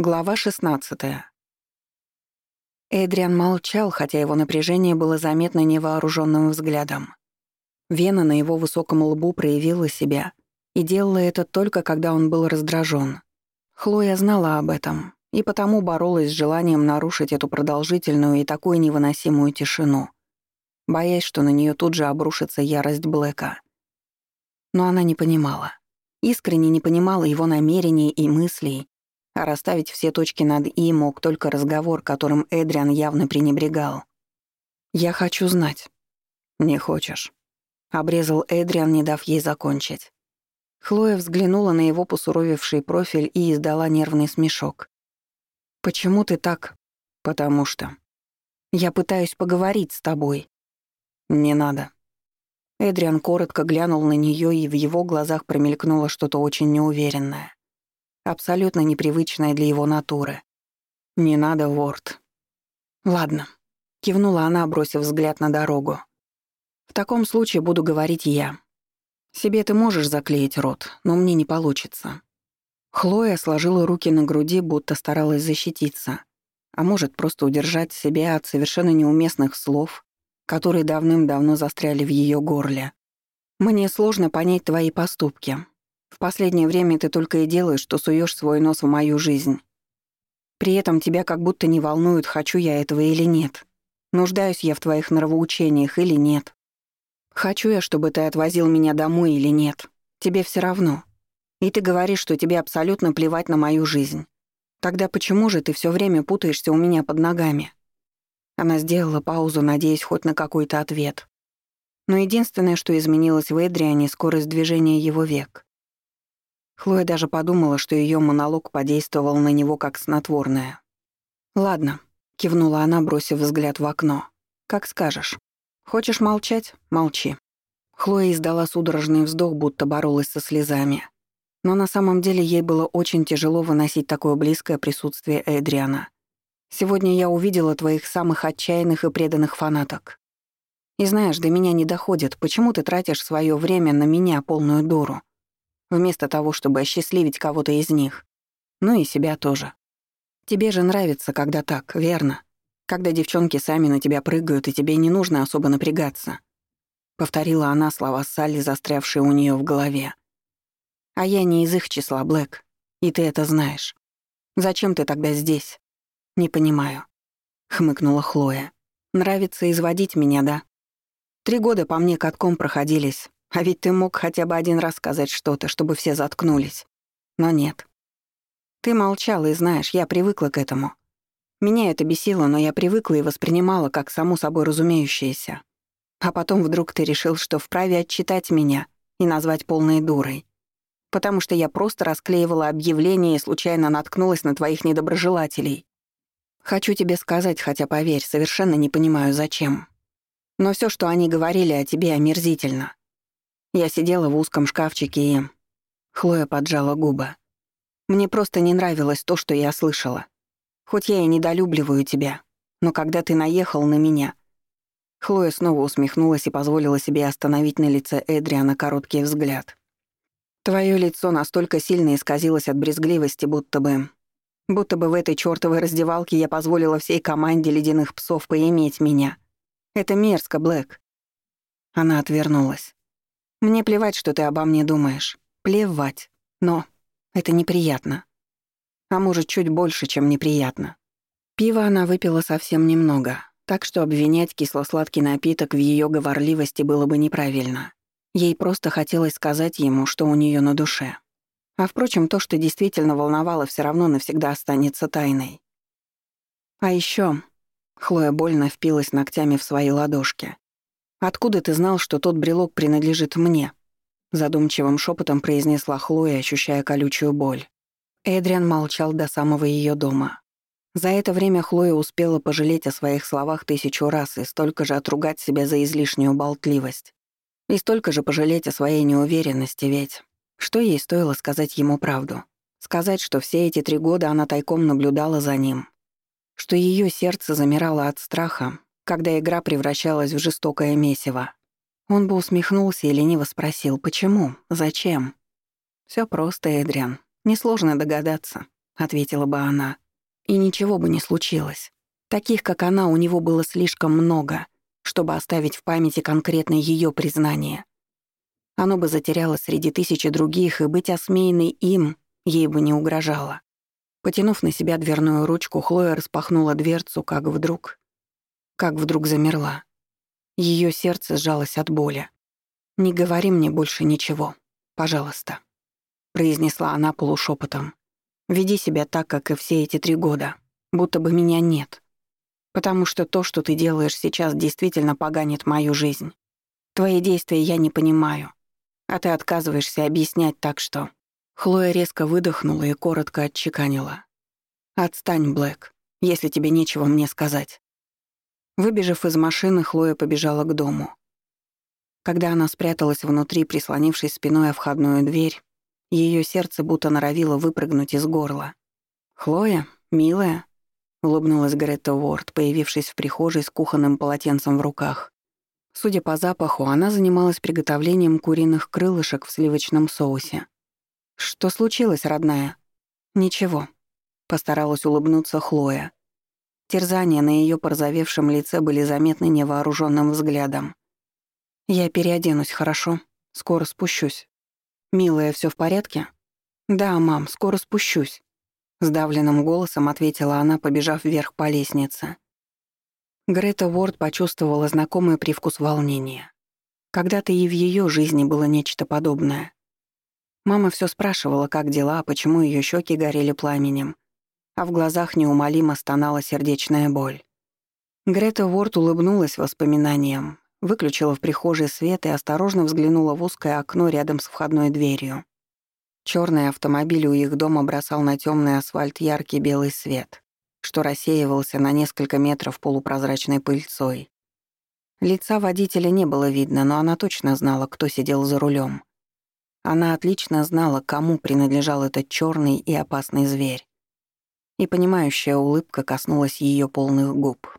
Глава 16. Эдриан молчал, хотя его напряжение было заметно невооруженным взглядом. Вена на его высоком лбу проявила себя и делала это только когда он был раздражен. Хлоя знала об этом и потому боролась с желанием нарушить эту продолжительную и такую невыносимую тишину, боясь, что на нее тут же обрушится ярость Блэка. Но она не понимала. Искренне не понимала его намерений и мыслей, а расставить все точки над «и» мог только разговор, которым Эдриан явно пренебрегал. «Я хочу знать». «Не хочешь», — обрезал Эдриан, не дав ей закончить. Хлоя взглянула на его посуровевший профиль и издала нервный смешок. «Почему ты так?» «Потому что...» «Я пытаюсь поговорить с тобой». «Не надо». Эдриан коротко глянул на нее, и в его глазах промелькнуло что-то очень неуверенное абсолютно непривычное для его натуры. «Не надо, Ворд». «Ладно», — кивнула она, бросив взгляд на дорогу. «В таком случае буду говорить я. Себе ты можешь заклеить рот, но мне не получится». Хлоя сложила руки на груди, будто старалась защититься, а может, просто удержать себя от совершенно неуместных слов, которые давным-давно застряли в ее горле. «Мне сложно понять твои поступки. В последнее время ты только и делаешь, что суешь свой нос в мою жизнь. При этом тебя как будто не волнует, хочу я этого или нет. Нуждаюсь я в твоих нравоучениях или нет. Хочу я, чтобы ты отвозил меня домой или нет. Тебе все равно. И ты говоришь, что тебе абсолютно плевать на мою жизнь. Тогда почему же ты все время путаешься у меня под ногами?» Она сделала паузу, надеясь хоть на какой-то ответ. Но единственное, что изменилось в Эдриане, скорость движения его век. Хлоя даже подумала, что ее монолог подействовал на него как снотворное. «Ладно», — кивнула она, бросив взгляд в окно. «Как скажешь. Хочешь молчать? Молчи». Хлоя издала судорожный вздох, будто боролась со слезами. Но на самом деле ей было очень тяжело выносить такое близкое присутствие Эдриана. «Сегодня я увидела твоих самых отчаянных и преданных фанаток. И знаешь, до меня не доходит, почему ты тратишь свое время на меня, полную дуру вместо того, чтобы осчастливить кого-то из них. Ну и себя тоже. Тебе же нравится, когда так, верно? Когда девчонки сами на тебя прыгают, и тебе не нужно особо напрягаться. Повторила она слова Салли, застрявшие у нее в голове. А я не из их числа, Блэк. И ты это знаешь. Зачем ты тогда здесь? Не понимаю. Хмыкнула Хлоя. Нравится изводить меня, да? Три года по мне катком проходились, а ведь ты мог хотя бы один раз сказать что-то, чтобы все заткнулись. Но нет. Ты молчал, и знаешь, я привыкла к этому. Меня это бесило, но я привыкла и воспринимала как само собой разумеющееся. А потом вдруг ты решил, что вправе отчитать меня и назвать полной дурой. Потому что я просто расклеивала объявления и случайно наткнулась на твоих недоброжелателей. Хочу тебе сказать, хотя, поверь, совершенно не понимаю, зачем. Но все, что они говорили о тебе, омерзительно. Я сидела в узком шкафчике и... Хлоя поджала губы. Мне просто не нравилось то, что я слышала. Хоть я и недолюбливаю тебя, но когда ты наехал на меня... Хлоя снова усмехнулась и позволила себе остановить на лице Эдриана короткий взгляд. Твое лицо настолько сильно исказилось от брезгливости, будто бы... Будто бы в этой чёртовой раздевалке я позволила всей команде ледяных псов поиметь меня. Это мерзко, Блэк. Она отвернулась. Мне плевать, что ты обо мне думаешь. Плевать. Но это неприятно. А может, чуть больше, чем неприятно. Пива она выпила совсем немного, так что обвинять кисло-сладкий напиток в ее говорливости было бы неправильно. Ей просто хотелось сказать ему, что у нее на душе. А впрочем, то, что действительно волновало, все равно навсегда останется тайной. А еще Хлоя больно впилась ногтями в свои ладошки. «Откуда ты знал, что тот брелок принадлежит мне?» Задумчивым шепотом произнесла Хлоя, ощущая колючую боль. Эдриан молчал до самого ее дома. За это время Хлоя успела пожалеть о своих словах тысячу раз и столько же отругать себя за излишнюю болтливость. И столько же пожалеть о своей неуверенности, ведь... Что ей стоило сказать ему правду? Сказать, что все эти три года она тайком наблюдала за ним. Что ее сердце замирало от страха, когда игра превращалась в жестокое месиво. Он бы усмехнулся и лениво спросил, почему, зачем. Все просто, Эдриан. Несложно догадаться. ответила бы она. И ничего бы не случилось. Таких, как она, у него было слишком много, чтобы оставить в памяти конкретно ее признание. Оно бы затерялось среди тысячи других, и быть осмеянной им ей бы не угрожало. Потянув на себя дверную ручку, Хлоя распахнула дверцу, как вдруг... Как вдруг замерла. Ее сердце сжалось от боли. «Не говори мне больше ничего, пожалуйста», — произнесла она полушепотом. «Веди себя так, как и все эти три года, будто бы меня нет. Потому что то, что ты делаешь сейчас, действительно поганит мою жизнь. Твои действия я не понимаю, а ты отказываешься объяснять так, что...» Хлоя резко выдохнула и коротко отчеканила. «Отстань, Блэк, если тебе нечего мне сказать». Выбежав из машины, Хлоя побежала к дому. Когда она спряталась внутри, прислонившись спиной о входную дверь, ее сердце будто норовило выпрыгнуть из горла. «Хлоя, милая», — улыбнулась Гретта Уорд, появившись в прихожей с кухонным полотенцем в руках. Судя по запаху, она занималась приготовлением куриных крылышек в сливочном соусе. «Что случилось, родная?» «Ничего», — постаралась улыбнуться Хлоя. Терзания на ее порозовевшем лице были заметны невооруженным взглядом. «Я переоденусь, хорошо? Скоро спущусь». «Милая, все в порядке?» «Да, мам, скоро спущусь», — сдавленным голосом ответила она, побежав вверх по лестнице. Грета Уорд почувствовала знакомый привкус волнения. Когда-то и в ее жизни было нечто подобное. Мама все спрашивала, как дела, почему ее щеки горели пламенем, а в глазах неумолимо стонала сердечная боль. Грета Уорд улыбнулась воспоминаниям, Выключила в прихожей свет и осторожно взглянула в узкое окно рядом с входной дверью. Черный автомобиль у их дома бросал на темный асфальт яркий белый свет, что рассеивался на несколько метров полупрозрачной пыльцой. Лица водителя не было видно, но она точно знала, кто сидел за рулем. Она отлично знала, кому принадлежал этот черный и опасный зверь. И понимающая улыбка коснулась ее полных губ.